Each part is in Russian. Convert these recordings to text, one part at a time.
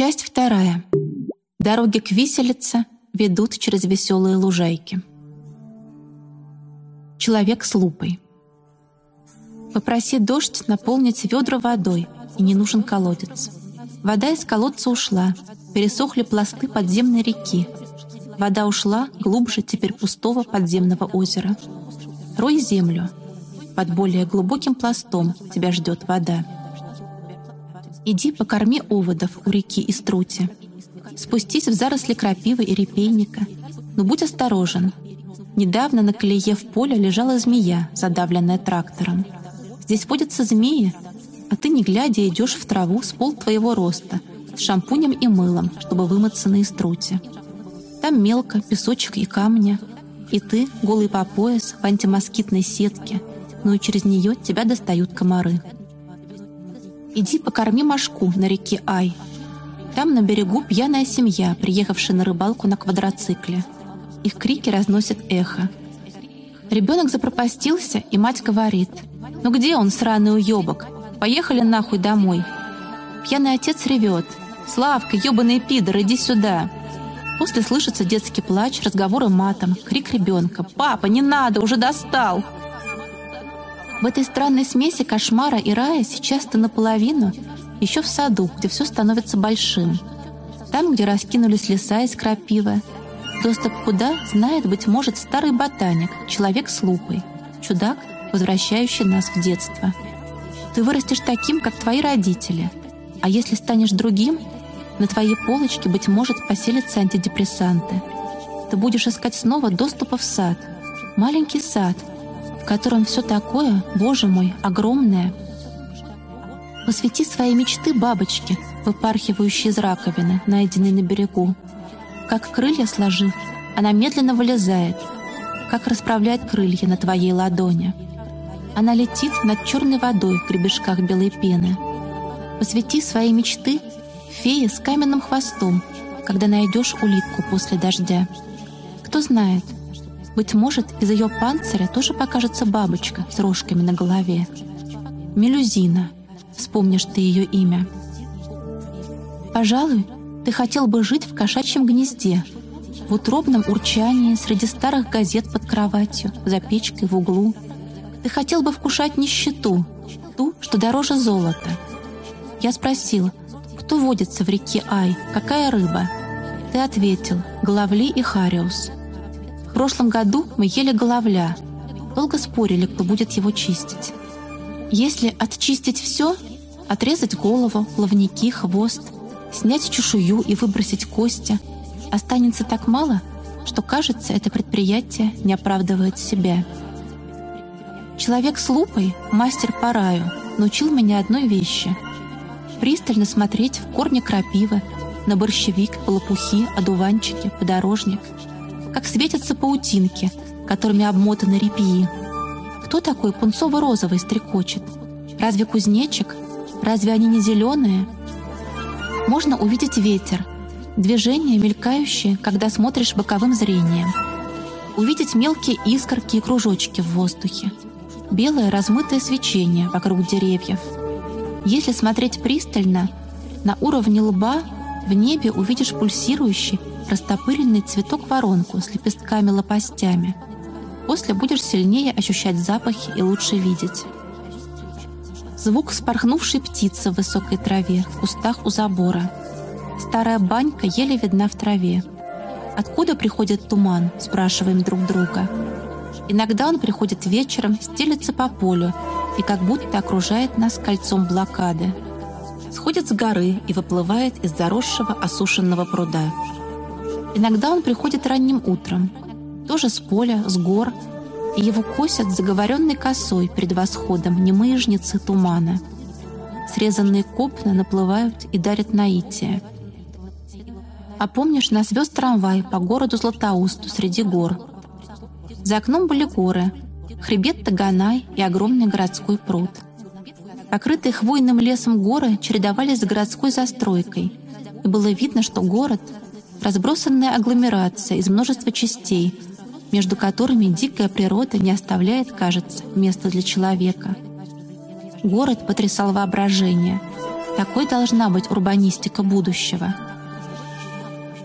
Часть вторая. Дороги к виселице ведут через веселые лужайки. Человек с лупой. Попроси дождь наполнить ведра водой, и не нужен колодец. Вода из колодца ушла, пересохли пласты подземной реки. Вода ушла глубже теперь пустого подземного озера. Рой землю. Под более глубоким пластом тебя ждет вода. Иди покорми оводов у реки Иструти. Спустись в заросли крапивы и репейника. Но будь осторожен. Недавно на колее в поле лежала змея, задавленная трактором. Здесь водятся змеи, а ты, не глядя, идешь в траву с пол твоего роста, с шампунем и мылом, чтобы вымыться на Иструте. Там мелко, песочек и камня, и ты, голый по пояс, в антимоскитной сетке, но и через нее тебя достают комары. Иди покорми мошку на реке Ай. Там на берегу пьяная семья, приехавшая на рыбалку на квадроцикле. Их крики разносят эхо. Ребенок запропастился, и мать говорит, «Ну где он, сраный уебок? Поехали нахуй домой». Пьяный отец ревет, «Славка, ебаный пидор, иди сюда!» После слышится детский плач, разговоры матом, крик ребенка. «Папа, не надо, уже достал!» В этой странной смеси кошмара и рая сейчас ты наполовину еще в саду, где все становится большим. Там, где раскинулись леса из крапивы. Доступ куда знает, быть может, старый ботаник, человек с лупой, чудак, возвращающий нас в детство. Ты вырастешь таким, как твои родители. А если станешь другим, на твоей полочке, быть может, поселятся антидепрессанты. Ты будешь искать снова доступа в сад. Маленький сад — в котором все такое, Боже мой, огромное. Посвяти свои мечты бабочке, выпархивающей из раковины, найденной на берегу. Как крылья сложив, она медленно вылезает, как расправляет крылья на твоей ладони. Она летит над черной водой в гребешках белой пены. Посвяти свои мечты фее с каменным хвостом, когда найдешь улитку после дождя. Кто знает, быть может, из ее панциря тоже покажется бабочка с рожками на голове. Мелюзина. Вспомнишь ты ее имя. Пожалуй, ты хотел бы жить в кошачьем гнезде, в утробном урчании среди старых газет под кроватью, за печкой в углу. Ты хотел бы вкушать нищету, ту, что дороже золота. Я спросил, кто водится в реке Ай, какая рыба? Ты ответил, Главли и Хариус. Прошлом году мы ели головля. Долго спорили, кто будет его чистить. Если отчистить все, отрезать голову, плавники, хвост, снять чешую и выбросить кости, останется так мало, что, кажется, это предприятие не оправдывает себя. Человек с лупой, мастер по раю, научил меня одной вещи — пристально смотреть в корни крапивы, на борщевик, лопухи, одуванчики, подорожник — как светятся паутинки, которыми обмотаны репьи. Кто такой пунцово-розовый стрекочет? Разве кузнечик? Разве они не зеленые? Можно увидеть ветер, движение, мелькающее, когда смотришь боковым зрением. Увидеть мелкие искорки и кружочки в воздухе. Белое размытое свечение вокруг деревьев. Если смотреть пристально, на уровне лба в небе увидишь пульсирующий, растопыренный цветок-воронку с лепестками-лопастями. После будешь сильнее ощущать запахи и лучше видеть. Звук спорхнувшей птицы в высокой траве, в кустах у забора. Старая банька еле видна в траве. «Откуда приходит туман?» – спрашиваем друг друга. Иногда он приходит вечером, стелется по полю и как будто окружает нас кольцом блокады. Сходит с горы и выплывает из заросшего осушенного пруда. Иногда он приходит ранним утром, тоже с поля, с гор, и его косят заговоренной косой перед восходом немые жнецы тумана. Срезанные копны наплывают и дарят наитие. А помнишь, нас вез трамвай по городу Златоусту среди гор. За окном были горы, хребет Таганай и огромный городской пруд. Покрытые хвойным лесом горы чередовались с городской застройкой, и было видно, что город — разбросанная агломерация из множества частей, между которыми дикая природа не оставляет, кажется, места для человека. Город потрясал воображение. Такой должна быть урбанистика будущего.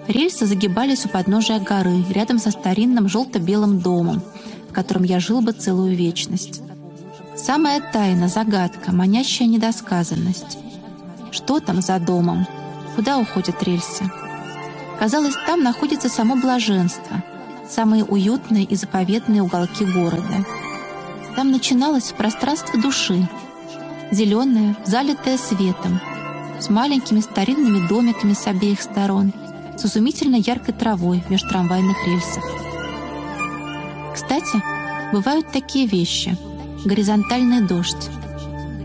Рельсы загибались у подножия горы, рядом со старинным желто-белым домом, в котором я жил бы целую вечность. Самая тайна, загадка, манящая недосказанность. Что там за домом? Куда уходят рельсы? Казалось, там находится само блаженство, самые уютные и заповедные уголки города. Там начиналось пространство души, зеленое, залитое светом, с маленькими старинными домиками с обеих сторон, с изумительно яркой травой меж трамвайных рельсов. Кстати, бывают такие вещи. Горизонтальный дождь.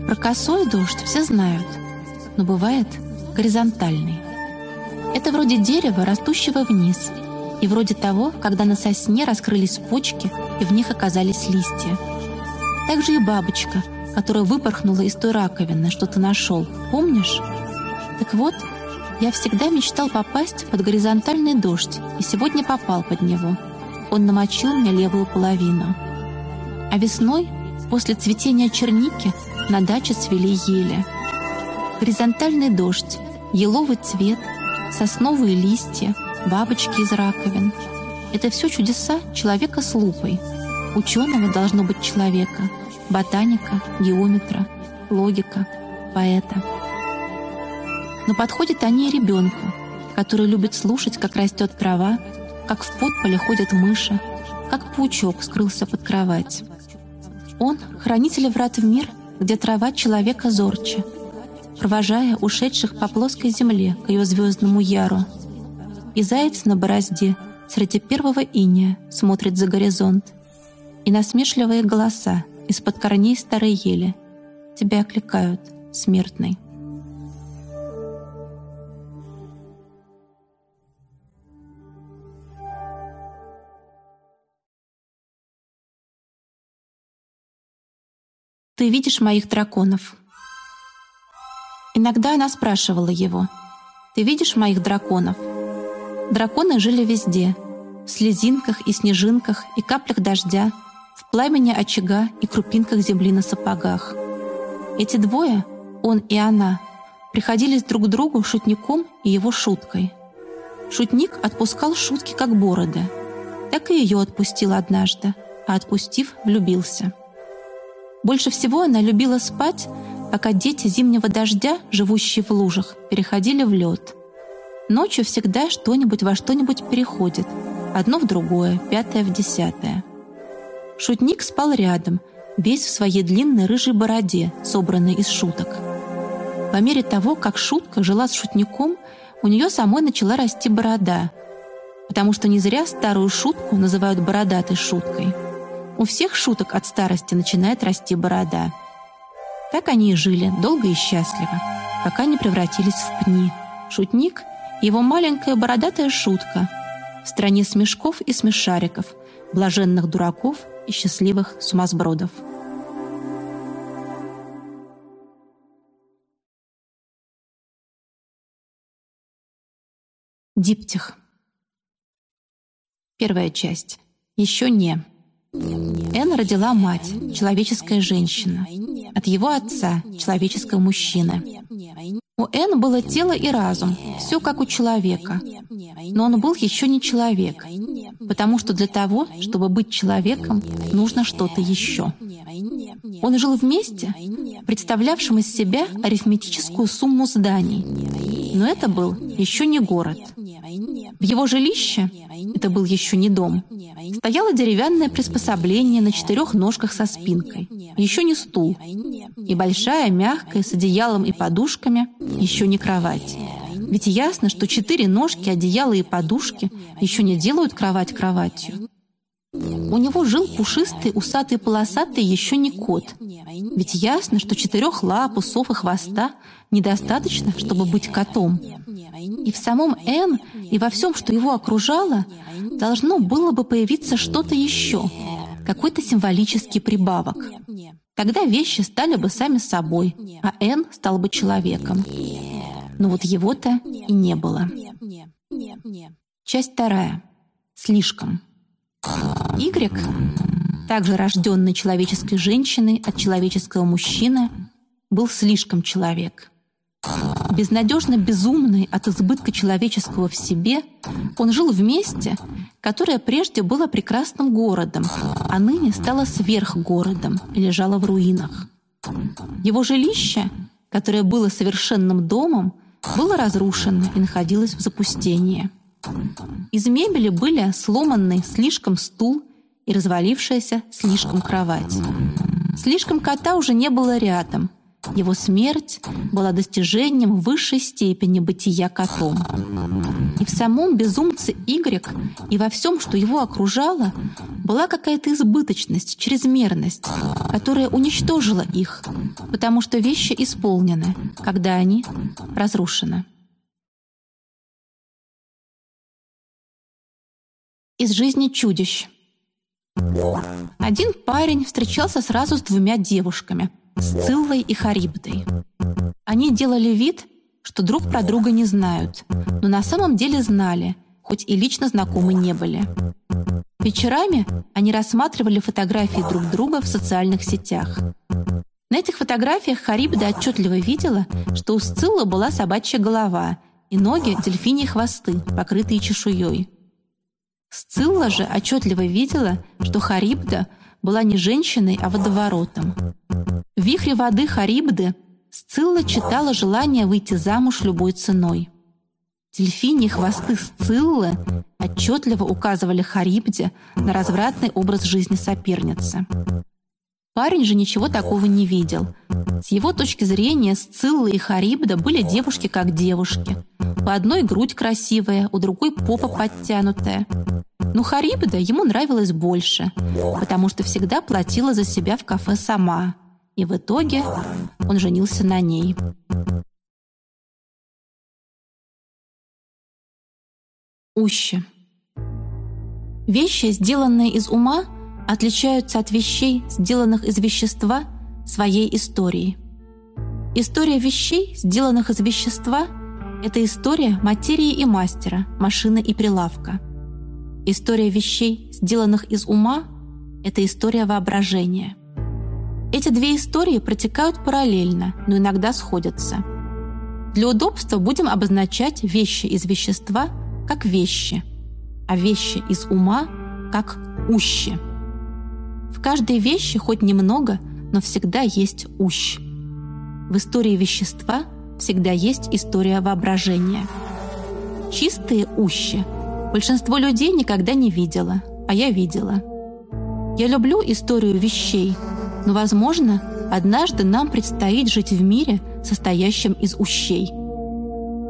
Про косой дождь все знают, но бывает горизонтальный. Это вроде дерева, растущего вниз, и вроде того, когда на сосне раскрылись почки и в них оказались листья. Также и бабочка, которая выпорхнула из той раковины, что ты нашел. Помнишь? Так вот, я всегда мечтал попасть под горизонтальный дождь, и сегодня попал под него. Он намочил мне левую половину. А весной, после цветения черники, на даче цвели ели. Горизонтальный дождь, еловый цвет, сосновые листья, бабочки из раковин. Это все чудеса человека с лупой. Ученого должно быть человека, ботаника, геометра, логика, поэта. Но подходят они и ребенку, который любит слушать, как растет трава, как в подполе ходят мыши, как паучок скрылся под кровать. Он — хранитель врат в мир, где трава человека зорче, провожая ушедших по плоской земле к ее звездному яру. И заяц на борозде среди первого иния смотрит за горизонт. И насмешливые голоса из-под корней старой ели тебя окликают, смертный. «Ты видишь моих драконов?» Иногда она спрашивала его, «Ты видишь моих драконов?» Драконы жили везде, в слезинках и снежинках и каплях дождя, в пламени очага и крупинках земли на сапогах. Эти двое, он и она, приходились друг к другу шутником и его шуткой. Шутник отпускал шутки, как бороды. Так и ее отпустил однажды, а отпустив, влюбился. Больше всего она любила спать, пока дети зимнего дождя, живущие в лужах, переходили в лед. Ночью всегда что-нибудь во что-нибудь переходит, одно в другое, пятое в десятое. Шутник спал рядом, весь в своей длинной рыжей бороде, собранной из шуток. По мере того, как шутка жила с шутником, у нее самой начала расти борода, потому что не зря старую шутку называют бородатой шуткой – у всех шуток от старости начинает расти борода. Так они и жили, долго и счастливо, пока не превратились в пни. Шутник — его маленькая бородатая шутка в стране смешков и смешариков, блаженных дураков и счастливых сумасбродов. Диптих. Первая часть. Еще не. Эн родила мать, человеческая женщина. От его отца, человеческого мужчины. У Эн было тело и разум, все как у человека. Но он был еще не человек, потому что для того, чтобы быть человеком, нужно что-то еще. Он жил вместе, представлявшим из себя арифметическую сумму зданий. Но это был еще не город. В его жилище, это был еще не дом, стояло деревянное приспособление на четырех ножках со спинкой, еще не стул, и большая, мягкая, с одеялом и подушками, еще не кровать. Ведь ясно, что четыре ножки, одеяло и подушки еще не делают кровать кроватью. У него жил пушистый, усатый, полосатый еще не кот. Ведь ясно, что четырех лап, усов и хвоста недостаточно, чтобы быть котом. И в самом Н, и во всем, что его окружало, должно было бы появиться что-то еще, какой-то символический прибавок. Тогда вещи стали бы сами собой, а Н стал бы человеком. Но вот его-то и не было. Часть вторая. Слишком. Y, также рожденный человеческой женщиной от человеческого мужчины, был слишком человек. Безнадежно безумный от избытка человеческого в себе, он жил в месте, которое прежде было прекрасным городом, а ныне стало сверхгородом и лежало в руинах. Его жилище, которое было совершенным домом, было разрушено и находилось в запустении. Из мебели были сломанный слишком стул и развалившаяся слишком кровать. Слишком кота уже не было рядом. Его смерть была достижением высшей степени бытия котом. И в самом безумце Y, и во всем, что его окружало, была какая-то избыточность, чрезмерность, которая уничтожила их, потому что вещи исполнены, когда они разрушены. Из жизни чудищ – один парень встречался сразу с двумя девушками – Сциллой и Харибдой. Они делали вид, что друг про друга не знают, но на самом деле знали, хоть и лично знакомы не были. Вечерами они рассматривали фотографии друг друга в социальных сетях. На этих фотографиях Харибда отчетливо видела, что у Сциллы была собачья голова и ноги – дельфиньи хвосты, покрытые чешуей. Сцилла же отчетливо видела, что Харибда была не женщиной, а водоворотом. В вихре воды Харибды Сцилла читала желание выйти замуж любой ценой. Дельфини хвосты Сциллы отчетливо указывали Харибде на развратный образ жизни соперницы. Парень же ничего такого не видел. С его точки зрения Сцилла и Харибда были девушки как девушки. По одной грудь красивая, у другой попа подтянутая. Но Харибда ему нравилось больше, потому что всегда платила за себя в кафе сама. И в итоге он женился на ней. Уще. Вещи, сделанные из ума, отличаются от вещей, сделанных из вещества, своей историей. История вещей, сделанных из вещества, это история материи и мастера, машины и прилавка – История вещей, сделанных из ума, это история воображения. Эти две истории протекают параллельно, но иногда сходятся. Для удобства будем обозначать вещи из вещества как вещи, а вещи из ума как ущи. В каждой вещи хоть немного, но всегда есть ущ. В истории вещества всегда есть история воображения. Чистые ущи – Большинство людей никогда не видела, а я видела. Я люблю историю вещей, но, возможно, однажды нам предстоит жить в мире, состоящем из ущей.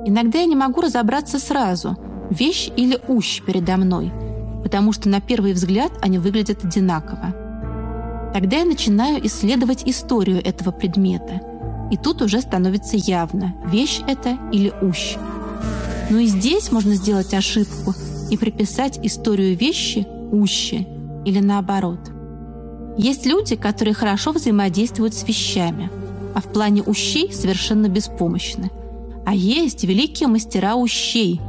Иногда я не могу разобраться сразу, вещь или ущ передо мной, потому что на первый взгляд они выглядят одинаково. Тогда я начинаю исследовать историю этого предмета, и тут уже становится явно, вещь это или ущ. Но и здесь можно сделать ошибку – и приписать историю вещи уще или наоборот. Есть люди, которые хорошо взаимодействуют с вещами, а в плане ущей совершенно беспомощны. А есть великие мастера ущей,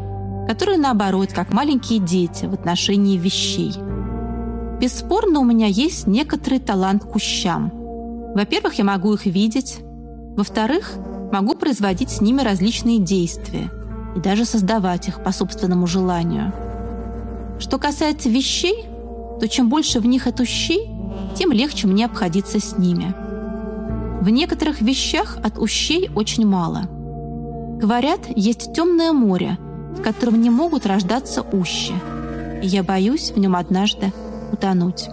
которые наоборот, как маленькие дети в отношении вещей. Бесспорно, у меня есть некоторый талант к ущам. Во-первых, я могу их видеть. Во-вторых, могу производить с ними различные действия и даже создавать их по собственному желанию – что касается вещей, то чем больше в них ущей, тем легче мне обходиться с ними. В некоторых вещах от ущей очень мало. Говорят, есть темное море, в котором не могут рождаться ущи, и я боюсь в нем однажды утонуть.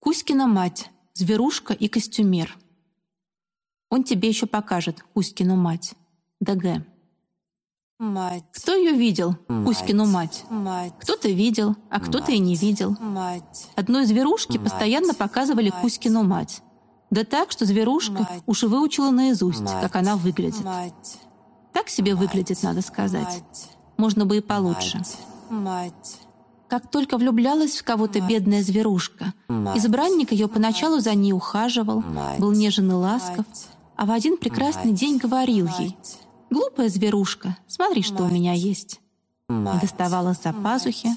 Кузькина мать, зверушка и костюмер – он тебе еще покажет Кузькину мать. ДГ. Мать. Кто ее видел, мать. Кузькину мать? Мать. Кто-то видел, а кто-то и не видел. Мать. Одной зверушке мать. постоянно показывали мать. Кузькину мать. Да так, что зверушка мать. уж выучила наизусть, мать. как она выглядит. Мать. Так себе мать. выглядит, надо сказать. Мать. Можно бы и получше. Мать. Как только влюблялась в кого-то бедная зверушка, избранник ее поначалу за ней ухаживал, был нежен и ласков, а в один прекрасный день говорил ей, «Глупая зверушка, смотри, что у меня есть». И доставала за пазухи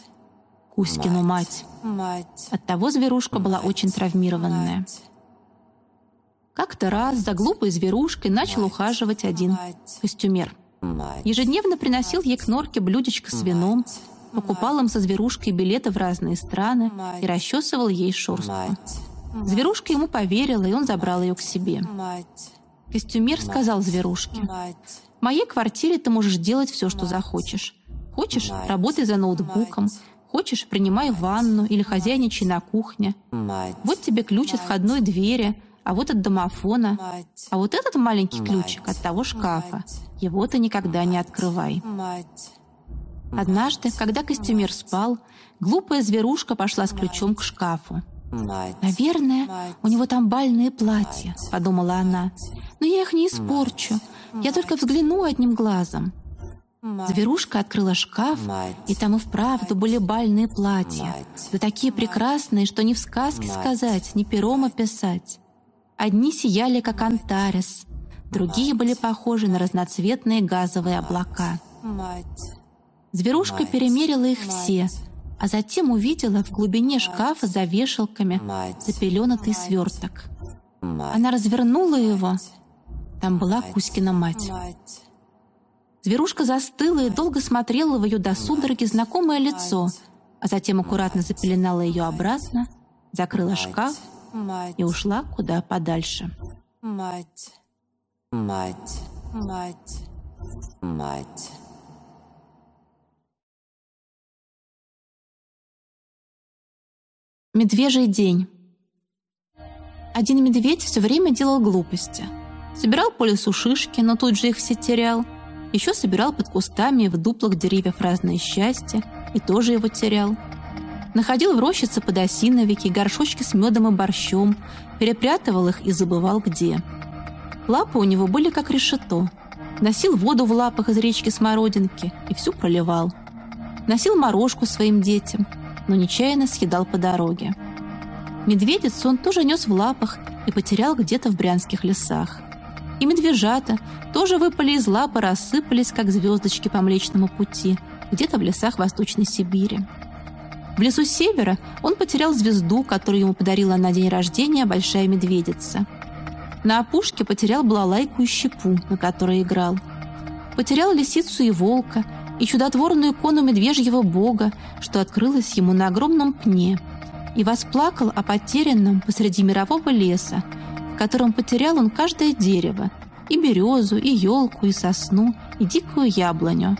Кузькину мать. мать, Оттого зверушка была очень травмированная. Как-то раз за глупой зверушкой начал ухаживать один костюмер. Ежедневно приносил ей к норке блюдечко с вином, покупал им со зверушкой билеты в разные страны и расчесывал ей шерстку. Зверушка ему поверила, и он забрал ее к себе. Костюмер сказал зверушке, «В моей квартире ты можешь делать все, что захочешь. Хочешь – работай за ноутбуком, хочешь – принимай ванну или хозяйничай на кухне. Вот тебе ключ от входной двери, а вот от домофона, мать, а вот этот маленький ключик от того шкафа. Его ты никогда не открывай». мать, Однажды, когда костюмер спал, глупая зверушка пошла с ключом к шкафу. мать, «Наверное, у него там бальные платья», — подумала она. «Но я их не испорчу. Я только взгляну одним глазом». Зверушка открыла шкаф, Мать. и там и вправду были бальные платья. Мать. Да такие прекрасные, что ни в сказке Мать. сказать, ни пером описать. Одни сияли, как антарес, другие были похожи на разноцветные газовые облака. Зверушка перемерила их все, а затем увидела в глубине шкафа за вешалками запеленатый сверток. Она развернула его. Там была. Кузькина мать, Зверушка застыла и долго смотрела в ее до судороги знакомое лицо, а затем аккуратно запеленала ее обратно, закрыла шкаф мать, и ушла куда подальше. мать, мать, мать, мать. Медвежий день. Один медведь все время делал глупости. Собирал по лесу шишки, но тут же их все терял. Еще собирал под кустами и в дуплах деревьев разные счастья, и тоже его терял. Находил в рощице подосиновики, горшочки с медом и борщом, перепрятывал их и забывал где. Лапы у него были как решето. Носил воду в лапах из речки Смородинки и всю проливал. Носил морожку своим детям, но нечаянно съедал по дороге. Медведицу он тоже нес в лапах и потерял где-то в брянских лесах. И медвежата тоже выпали из лапы, рассыпались, как звездочки по Млечному пути, где-то в лесах Восточной Сибири. В лесу севера он потерял звезду, которую ему подарила на день рождения большая медведица. На опушке потерял балалайку и щепу, на которой играл. Потерял лисицу и волка, и чудотворную икону медвежьего бога, что открылась ему на огромном пне, и восплакал о потерянном посреди мирового леса, в котором потерял он каждое дерево, и березу, и елку, и сосну, и дикую яблоню.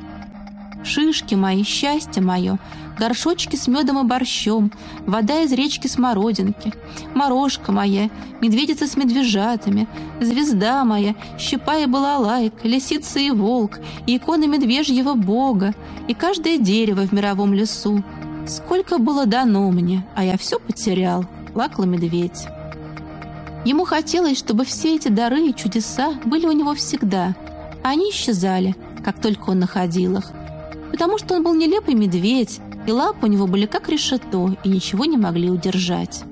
Шишки мои, счастье мое, горшочки с медом и борщом, вода из речки Смородинки, морожка моя, медведица с медвежатами, звезда моя, щепа и балалайка, лисица и волк, и иконы медвежьего бога, и каждое дерево в мировом лесу. Сколько было дано мне, а я все потерял, плакал медведь. Ему хотелось, чтобы все эти дары и чудеса были у него всегда, а они исчезали, как только он находил их, потому что он был нелепый медведь, и лапы у него были как решето, и ничего не могли удержать.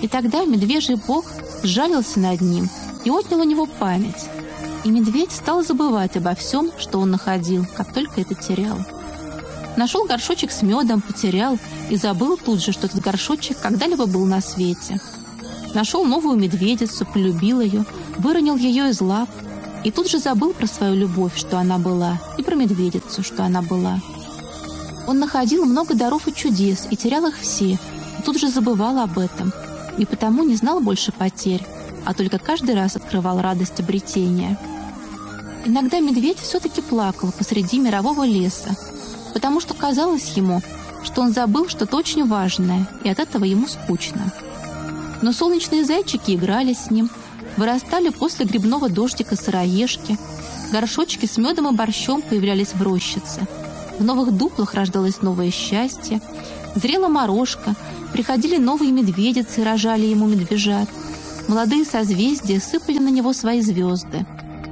И тогда медвежий бог сжалился над ним и отнял у него память. И медведь стал забывать обо всем, что он находил, как только это терял. Нашел горшочек с медом, потерял и забыл тут же, что этот горшочек когда-либо был на свете. Нашел новую медведицу, полюбил ее, выронил ее из лап и тут же забыл про свою любовь, что она была, и про медведицу, что она была. Он находил много даров и чудес и терял их все, и тут же забывал об этом, и потому не знал больше потерь, а только каждый раз открывал радость обретения. Иногда медведь все-таки плакал посреди мирового леса, потому что казалось ему, что он забыл что-то очень важное, и от этого ему скучно. Но солнечные зайчики играли с ним, вырастали после грибного дождика сыроежки, горшочки с медом и борщом появлялись в рощице. В новых дуплах рождалось новое счастье, зрела морожка, приходили новые медведицы и рожали ему медвежат. Молодые созвездия сыпали на него свои звезды.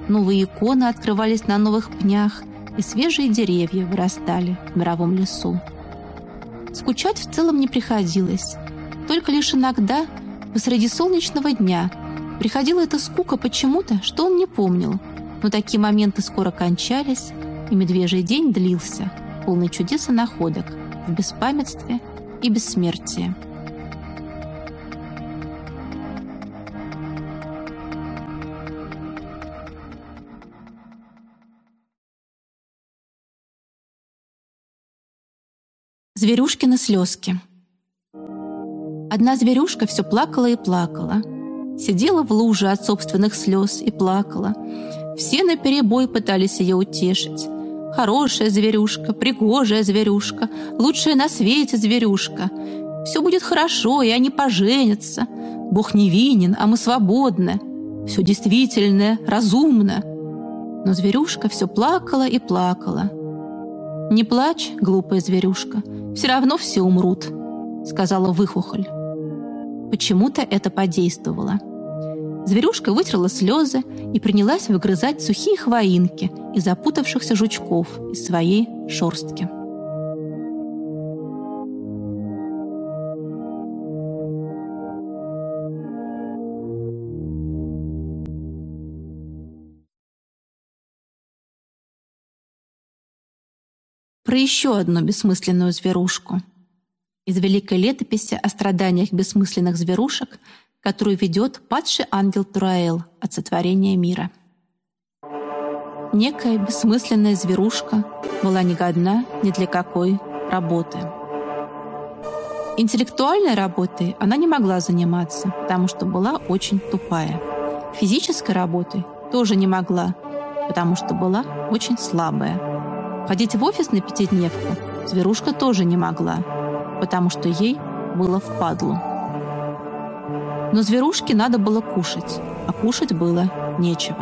Новые иконы открывались на новых пнях, и свежие деревья вырастали в мировом лесу. Скучать в целом не приходилось. Только лишь иногда, посреди солнечного дня, приходила эта скука почему-то, что он не помнил. Но такие моменты скоро кончались, и медвежий день длился, полный чудес и находок, в беспамятстве и бессмертии. Зверюшкины слезки. Одна зверюшка все плакала и плакала. Сидела в луже от собственных слез и плакала. Все наперебой пытались ее утешить. Хорошая зверюшка, пригожая зверюшка, лучшая на свете зверюшка. Все будет хорошо, и они поженятся. Бог невинен, а мы свободны. Все действительное, разумно. Но зверюшка все плакала и плакала. «Не плачь, глупая зверюшка, все равно все умрут», — сказала выхухоль. Почему-то это подействовало. Зверюшка вытерла слезы и принялась выгрызать сухие хвоинки и запутавшихся жучков из своей шорстки. Про еще одну бессмысленную зверушку. Из великой летописи о страданиях бессмысленных зверушек, которую ведет падший ангел Тураэл от сотворения мира. Некая бессмысленная зверушка была ни годна ни для какой работы. Интеллектуальной работой она не могла заниматься, потому что была очень тупая. Физической работой тоже не могла, потому что была очень слабая. Ходить в офис на пятидневку зверушка тоже не могла, потому что ей было впадлу. Но зверушке надо было кушать, а кушать было нечего.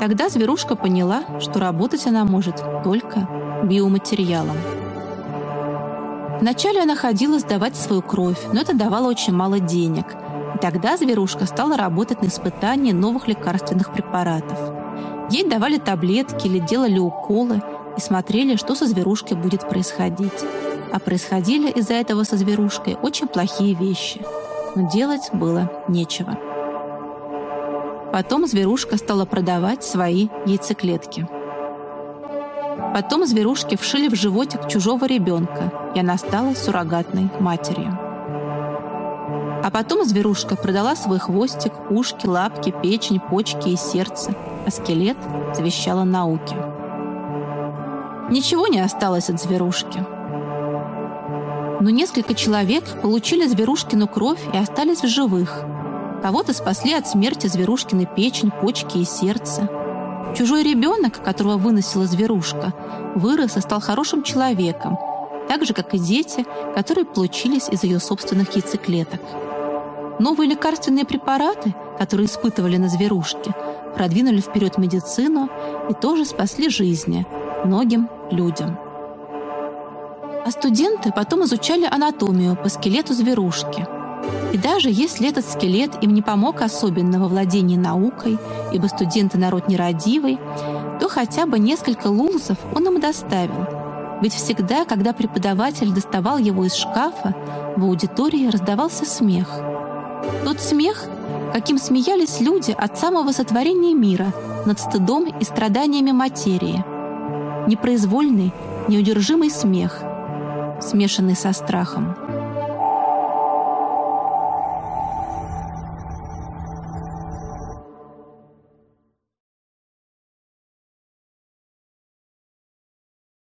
Тогда зверушка поняла, что работать она может только биоматериалом. Вначале она ходила сдавать свою кровь, но это давало очень мало денег. И тогда зверушка стала работать на испытании новых лекарственных препаратов – Ей давали таблетки или делали уколы и смотрели, что со зверушкой будет происходить. А происходили из-за этого со зверушкой очень плохие вещи. Но делать было нечего. Потом зверушка стала продавать свои яйцеклетки. Потом зверушки вшили в животик чужого ребенка, и она стала суррогатной матерью. А потом зверушка продала свой хвостик, ушки, лапки, печень, почки и сердце, а скелет завещала науке. Ничего не осталось от зверушки. Но несколько человек получили зверушкину кровь и остались в живых. Кого-то спасли от смерти зверушкины печень, почки и сердце. Чужой ребенок, которого выносила зверушка, вырос и стал хорошим человеком, так же, как и дети, которые получились из ее собственных яйцеклеток. Новые лекарственные препараты, которые испытывали на зверушке, продвинули вперед медицину и тоже спасли жизни многим людям. А студенты потом изучали анатомию по скелету зверушки. И даже если этот скелет им не помог особенно во владении наукой, ибо студенты народ нерадивый, то хотя бы несколько лулзов он им доставил. Ведь всегда, когда преподаватель доставал его из шкафа, в аудитории раздавался смех – тот смех, каким смеялись люди от самого сотворения мира над стыдом и страданиями материи. Непроизвольный, неудержимый смех, смешанный со страхом.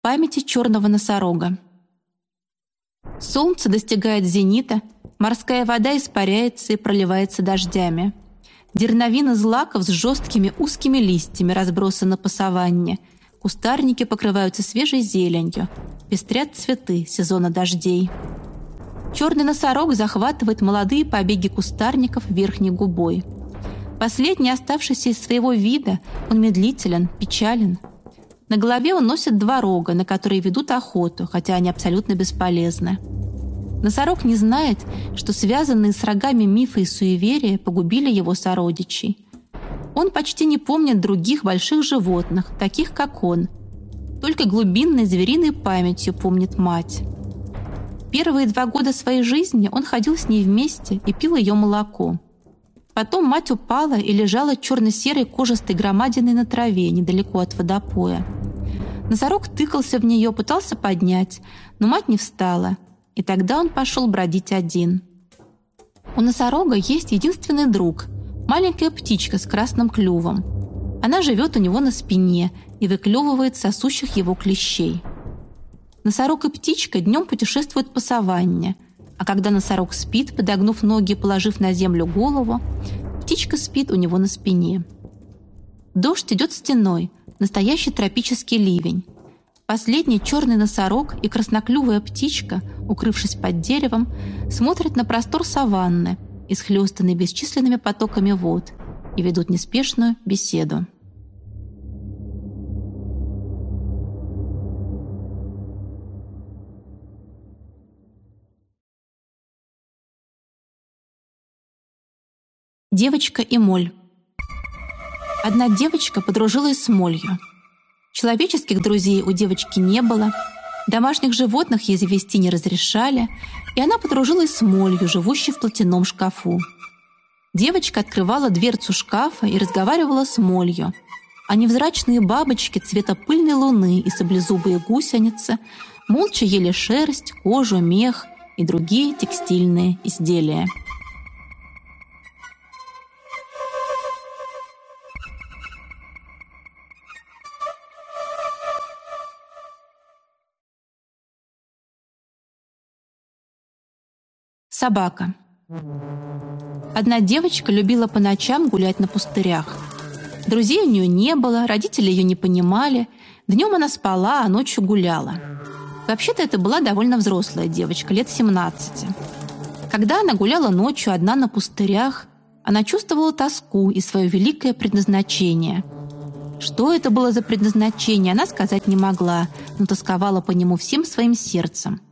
Памяти черного носорога. Солнце достигает зенита — Морская вода испаряется и проливается дождями. Дерновина злаков с жесткими узкими листьями разбросана по саванне. Кустарники покрываются свежей зеленью. Пестрят цветы сезона дождей. Черный носорог захватывает молодые побеги кустарников верхней губой. Последний, оставшийся из своего вида, он медлителен, печален. На голове он носит два рога, на которые ведут охоту, хотя они абсолютно бесполезны. Носорог не знает, что связанные с рогами мифы и суеверия погубили его сородичей. Он почти не помнит других больших животных, таких как он. Только глубинной звериной памятью помнит мать. Первые два года своей жизни он ходил с ней вместе и пил ее молоко. Потом мать упала и лежала черно-серой кожистой громадиной на траве недалеко от водопоя. Носорог тыкался в нее, пытался поднять, но мать не встала, и тогда он пошел бродить один. У носорога есть единственный друг – маленькая птичка с красным клювом. Она живет у него на спине и выклевывает сосущих его клещей. Носорог и птичка днем путешествуют по саванне, а когда носорог спит, подогнув ноги и положив на землю голову, птичка спит у него на спине. Дождь идет стеной, настоящий тропический ливень. Последний черный носорог и красноклювая птичка, укрывшись под деревом, смотрят на простор саванны, исхлестанный бесчисленными потоками вод, и ведут неспешную беседу. Девочка и моль. Одна девочка подружилась с молью. Человеческих друзей у девочки не было, домашних животных ей завести не разрешали, и она подружилась с молью, живущей в платяном шкафу. Девочка открывала дверцу шкафа и разговаривала с молью, а невзрачные бабочки цвета пыльной луны и саблезубые гусеницы молча ели шерсть, кожу, мех и другие текстильные изделия. Собака. Одна девочка любила по ночам гулять на пустырях. Друзей у нее не было, родители ее не понимали. Днем она спала, а ночью гуляла. Вообще-то это была довольно взрослая девочка, лет 17. Когда она гуляла ночью одна на пустырях, она чувствовала тоску и свое великое предназначение. Что это было за предназначение, она сказать не могла, но тосковала по нему всем своим сердцем –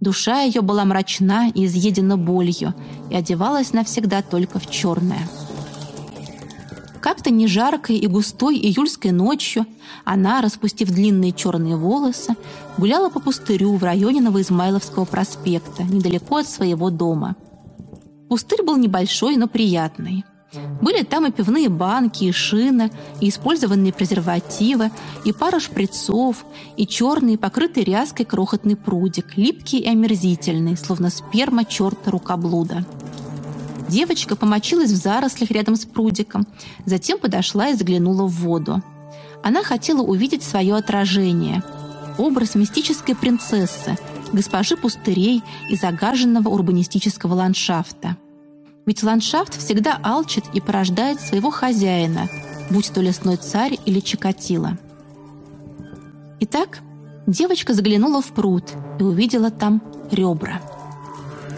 Душа ее была мрачна и изъедена болью, и одевалась навсегда только в черное. Как-то не жаркой и густой июльской ночью она, распустив длинные черные волосы, гуляла по пустырю в районе Новоизмайловского проспекта, недалеко от своего дома. Пустырь был небольшой, но приятный. Были там и пивные банки, и шины, и использованные презервативы, и пара шприцов, и черный, покрытый ряской крохотный прудик, липкий и омерзительный, словно сперма черта рукоблуда. Девочка помочилась в зарослях рядом с прудиком, затем подошла и заглянула в воду. Она хотела увидеть свое отражение. Образ мистической принцессы, госпожи пустырей и загаженного урбанистического ландшафта – ведь ландшафт всегда алчит и порождает своего хозяина, будь то лесной царь или Чикатило. Итак, девочка заглянула в пруд и увидела там ребра.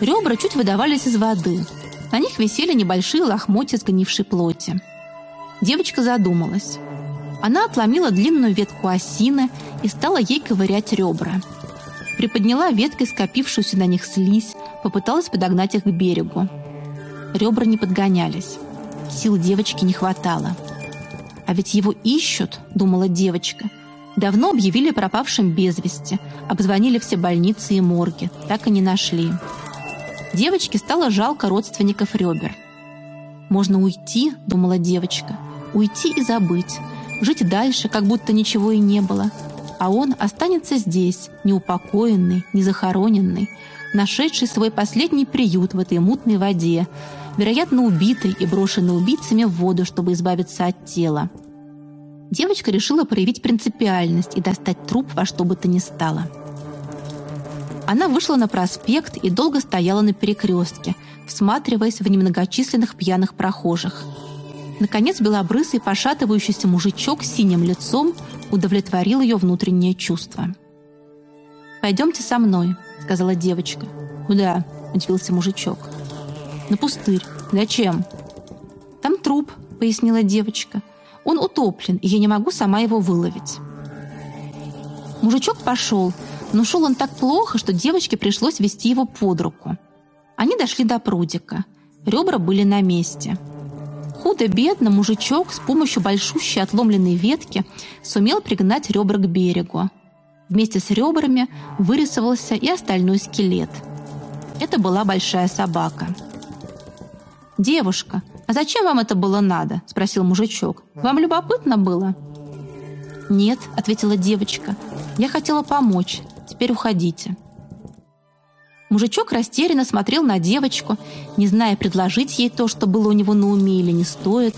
Ребра чуть выдавались из воды. На них висели небольшие лохмотья сгнившей плоти. Девочка задумалась. Она отломила длинную ветку осины и стала ей ковырять ребра. Приподняла веткой скопившуюся на них слизь, попыталась подогнать их к берегу. Ребра не подгонялись. Сил девочки не хватало. «А ведь его ищут», — думала девочка. Давно объявили пропавшим без вести, обзвонили все больницы и морги, так и не нашли. Девочке стало жалко родственников ребер. «Можно уйти», — думала девочка, — «уйти и забыть, жить дальше, как будто ничего и не было. А он останется здесь, неупокоенный, незахороненный, нашедший свой последний приют в этой мутной воде, вероятно, убитый и брошенный убийцами в воду, чтобы избавиться от тела. Девочка решила проявить принципиальность и достать труп во что бы то ни стало. Она вышла на проспект и долго стояла на перекрестке, всматриваясь в немногочисленных пьяных прохожих. Наконец, белобрысый, пошатывающийся мужичок с синим лицом удовлетворил ее внутреннее чувство. «Пойдемте со мной», — сказала девочка. «Куда?» — удивился мужичок. «На пустырь. Зачем?» «Там труп», — пояснила девочка. «Он утоплен, и я не могу сама его выловить». Мужичок пошел, но шел он так плохо, что девочке пришлось вести его под руку. Они дошли до прудика. Ребра были на месте. Худо-бедно мужичок с помощью большущей отломленной ветки сумел пригнать ребра к берегу. Вместе с ребрами вырисовался и остальной скелет. Это была большая собака. «Девушка, а зачем вам это было надо?» – спросил мужичок. «Вам любопытно было?» «Нет», — ответила девочка, — «я хотела помочь. Теперь уходите». Мужичок растерянно смотрел на девочку, не зная, предложить ей то, что было у него на уме или не стоит.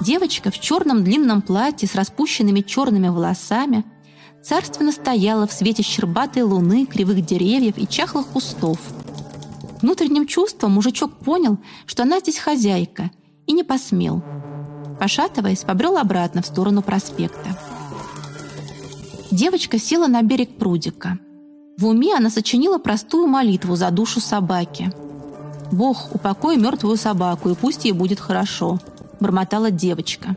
Девочка в черном длинном платье с распущенными черными волосами царственно стояла в свете щербатой луны, кривых деревьев и чахлых кустов. Внутренним чувством мужичок понял, что она здесь хозяйка, и не посмел. Пошатываясь, побрел обратно в сторону проспекта. Девочка села на берег прудика – в уме она сочинила простую молитву за душу собаки. «Бог, упокой мертвую собаку, и пусть ей будет хорошо», – бормотала девочка.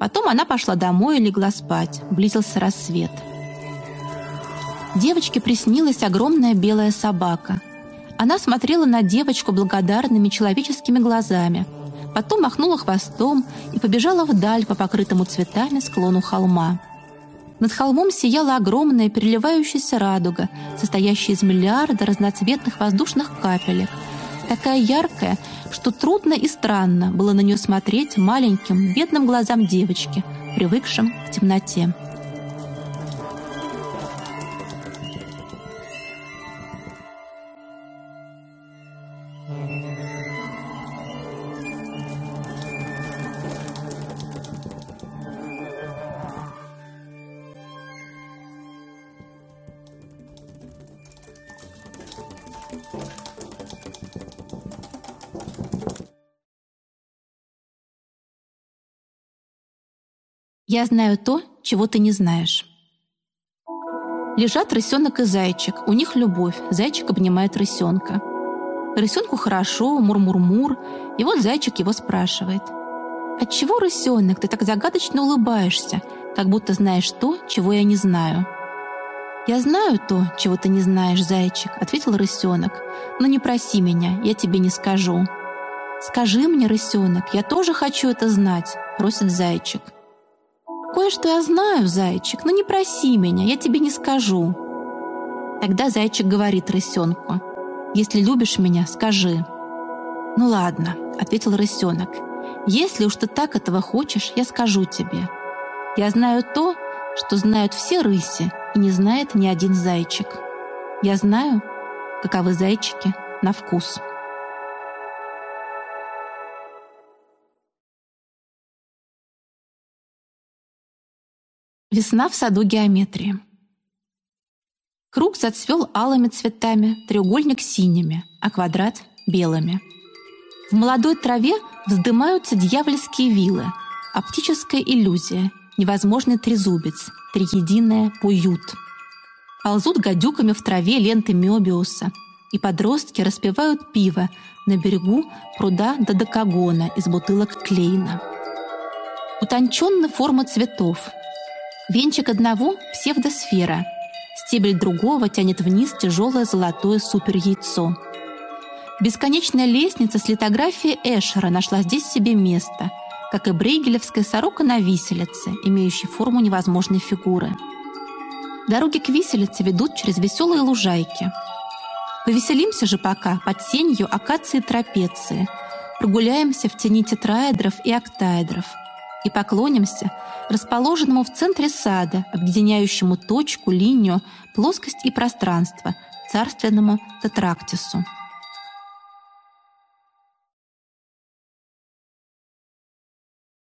Потом она пошла домой и легла спать. Близился рассвет. Девочке приснилась огромная белая собака. Она смотрела на девочку благодарными человеческими глазами, потом махнула хвостом и побежала вдаль по покрытому цветами склону холма. Над холмом сияла огромная переливающаяся радуга, состоящая из миллиарда разноцветных воздушных капелек, такая яркая, что трудно и странно было на нее смотреть маленьким, бедным глазам девочки, привыкшим к темноте. Я знаю то, чего ты не знаешь. Лежат рысенок и зайчик. У них любовь. Зайчик обнимает рысенка. Рысенку хорошо, мур-мур-мур. И вот зайчик его спрашивает. «Отчего, рысенок, ты так загадочно улыбаешься, как будто знаешь то, чего я не знаю?» «Я знаю то, чего ты не знаешь, зайчик», — ответил рысенок. «Но не проси меня, я тебе не скажу». «Скажи мне, рысенок, я тоже хочу это знать», — просит зайчик. «Кое-что я знаю, зайчик, но не проси меня, я тебе не скажу». Тогда зайчик говорит рысенку, «Если любишь меня, скажи». «Ну ладно», — ответил рысенок, «если уж ты так этого хочешь, я скажу тебе. Я знаю то, что знают все рыси, и не знает ни один зайчик. Я знаю, каковы зайчики на вкус». Весна в саду геометрии. Круг зацвел алыми цветами, треугольник синими, а квадрат — белыми. В молодой траве вздымаются дьявольские вилы, оптическая иллюзия, невозможный трезубец, триединое пуют. Ползут гадюками в траве ленты Мёбиуса, и подростки распивают пиво на берегу пруда Додекагона из бутылок Клейна. Утонченны формы цветов — Венчик одного — псевдосфера. Стебель другого тянет вниз тяжелое золотое суперяйцо. Бесконечная лестница с литографией Эшера нашла здесь себе место, как и брейгелевская сорока на виселице, имеющей форму невозможной фигуры. Дороги к виселице ведут через веселые лужайки. Повеселимся же пока под сенью акации трапеции, прогуляемся в тени тетраэдров и октаэдров — и поклонимся расположенному в центре сада, объединяющему точку, линию, плоскость и пространство, царственному тетрактису.